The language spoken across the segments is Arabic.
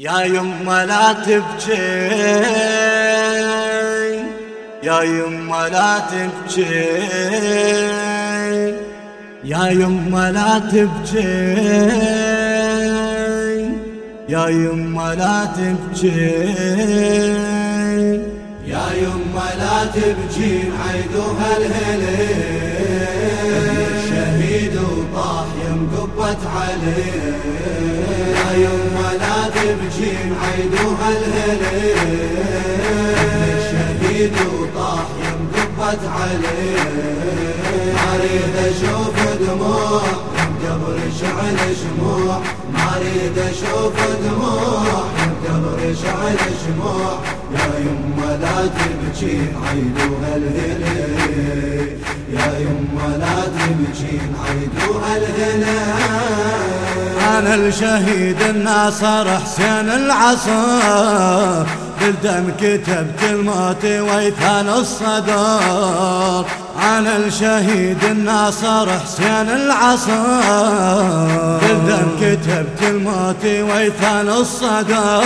يا يما لا تبكي يا يما لا تبكي يا يما لا تبكي يا يما لا تبكي يا يما لا تبكي عيدوها الهليل شهيد وطاح يم قبت عليه. لا تبكي عيدوها الهليل شهيد وطاح يم قبت عليه أريد أشوف دموع قبر شعل شموع. ما أريد أشوف دموع قبر شعل شموع. يا يما لا تبكين عيدوها الهلال يا يما لا تبكين عيدوها الهلال أنا الشهيد الناصر حسين العصر. بالدم كتبت الموت ويثان الصدر. أنا الشهيد الناصر حسين العصر. بالدم كتبت الموت ويثان الصدر.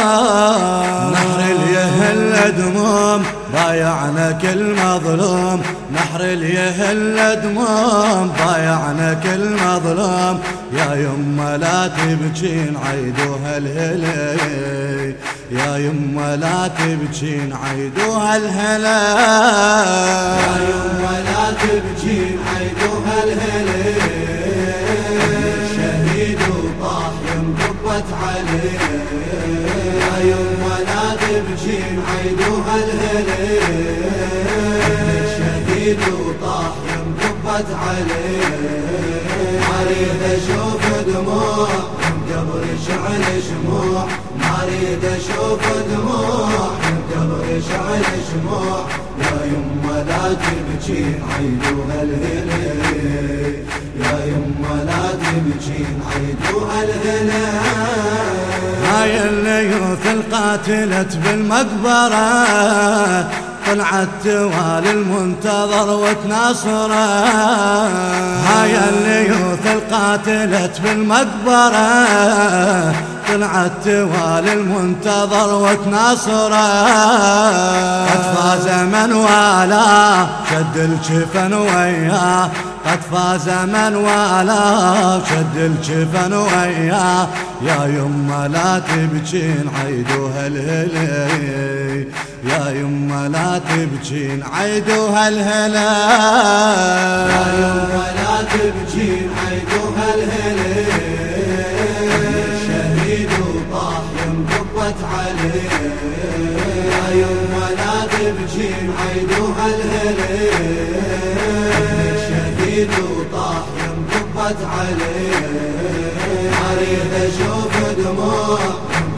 نحر اليهل دموم بايعنا كل مظلوم. نحر اليهل دموم بايعنا كل مظلوم. يا يما لا تبكين عيدوها الهلي يا يما لا تبكين عيدوها الهلا يا يما لا تبكين عيدوها الهلي شهيد وطاح ينقبت عليه يا يما لا تبكين عيدوها الهلي شهيد وطاح ينقبت عليه اريد أشوف دموع قبر شعل شموع ما أريد أشوف دموع. قبر شعل شموع يا يما لا تبكين عيدوها الهلال يا يما لا تبكين عيدوها الهلال هاي الليوث القاتلت بالمقبرة. طلعت توالي المنتظر وتناصره. هاي الليوث القاتلت بالمقبرة. طلعت توالي المنتظر وتناصره. قد فاز من والاه شد الجفن وياه. قد فاز من والاه شد الجفن وياه يا يما لا تبكين عيدوها الهلي يا يما لا تبكين عيدوها الهلا يا يما لا تبكين عيدوها الهلي شهيد وطاح ينقبت عليه يا يما لا تبكين عيدوها شهيد وطاح ينقبت عليه. اريد أشوف دموع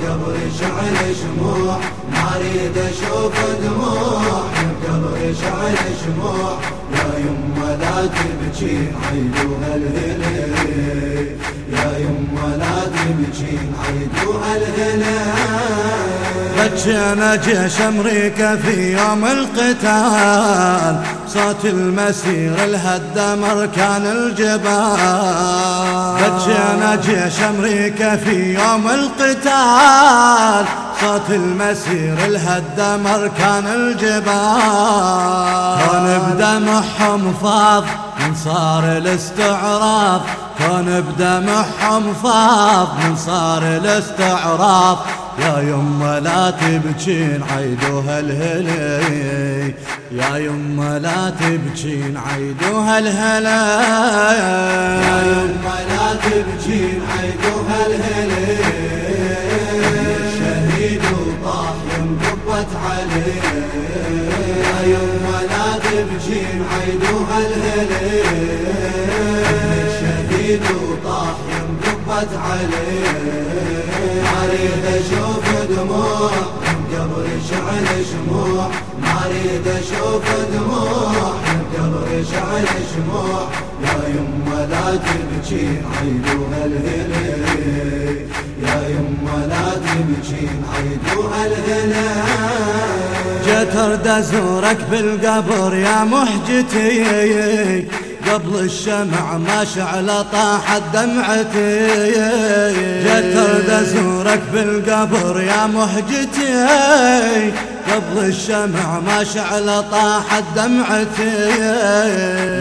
قبر شعل شموع. اريد أشوف دموع. شعل شموع يا يما لا تبكين عيدوها الهلال يا يما لا تبكين عيدوها الهلال بجينا جيش أمريكا في يوم القتال. صوت المسير الهدم اركان الجبال. بجينا جيش أمريكا في يوم القتال. صوت المسير الهدم اركان الجبال. كون بدمعهم فاض من صار الاستعراض. كون بدمعهم فاض من صار الاستعراض. يا يما لا تبكين عيدوها الهلي. يا يما لا تبكين عيدوها الهلا يا يما لا تبكين عيدوها الهلي. يما لا تبكين عيدوها الهلي شهيد وطاح ينقبت عليه. اريد أشوف دموع قبر شعل شموع. ما اريد أشوف دموع قبر شعل شموع. يا يما لا تبكين عيدوها الهلال. يا يما لا تبكين عيدوها الهلال. جيت ارد ازورك بالقبر يا مهجتي. قبل الشمع ما شعل طاحت دمعتي جيت ارد ازورك بالقبر يا مهجتي. قبل الشمع ما شعل طاحت دمعتي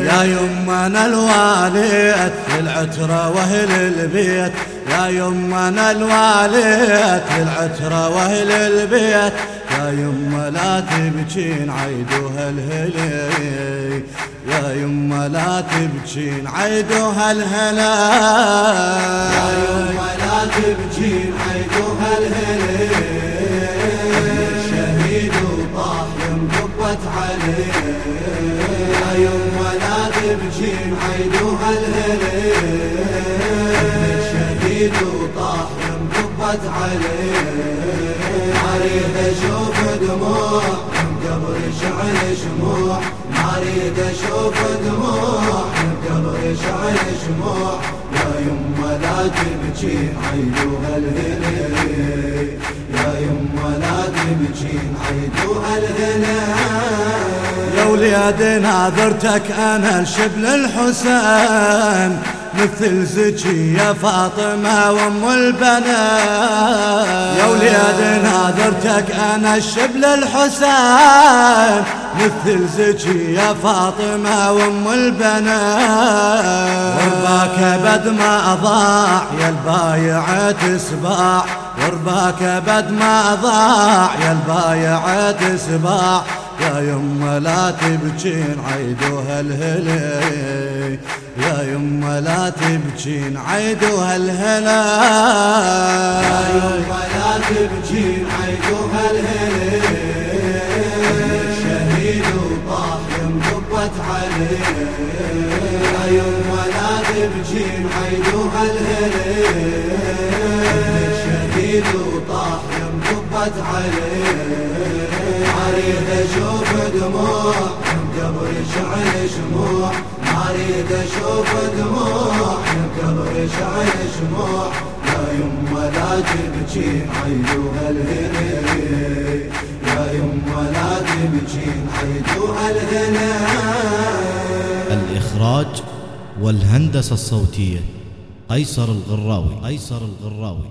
يا يمنا الواليت للعترة وأهل البيت. يا يمنا الواليت للعترة وأهل البيت. يا يما لا تبكين عيدوها الهلي يا يما لا تبكين عيدوها الهلا يا يما لا تبكين عيدوها الهلي الشهيد وطاح يم قبت عليه. أريد أشوف دموع من قبر شعل شموع. أريد أشوف دموع من قبر شعل شموع. يما لا تبكين عيدوها الهلي يا يما لا تبكين عيدوها الهلي يا وليد ناظرتك أنا الشبل الحسين مثل زكي يا فاطمة وأم البنات. يا وليد ناظرتك أنا الشبل الحسين مثل زكي يا فاطمة وأم البنات. ورباك بد ما أضاع يا البايع تسباع. ورباك بد ما أضاع يا البايع تسباع. يا يما لا تبكين عيدوها الهلي يا يما لا تبكين عيدوها الهلا يا يما لا تبكين عيدوها الهلي ينضبط عليه يا يما لا تبكين عيدوها الهلي شهيد وطاح ينضبط عليه اريد أشوف دموع قبر شعل شموع. اريد أشوف دموع قبر شعل شموع. يما لا تبكين عيدوها الهني يا يما لا تبكين عيدوها الهني الإخراج والهندسة الصوتية قيصر الغراوي قيصر الغراوي